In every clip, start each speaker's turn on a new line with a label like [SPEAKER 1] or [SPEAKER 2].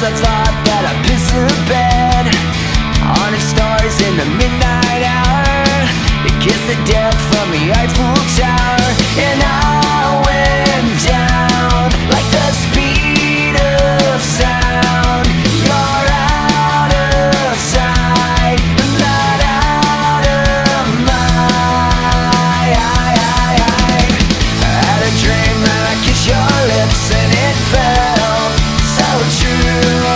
[SPEAKER 1] the thought that I'm pissing bed. Haunted stars in the midnight true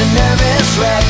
[SPEAKER 1] a nervous wreck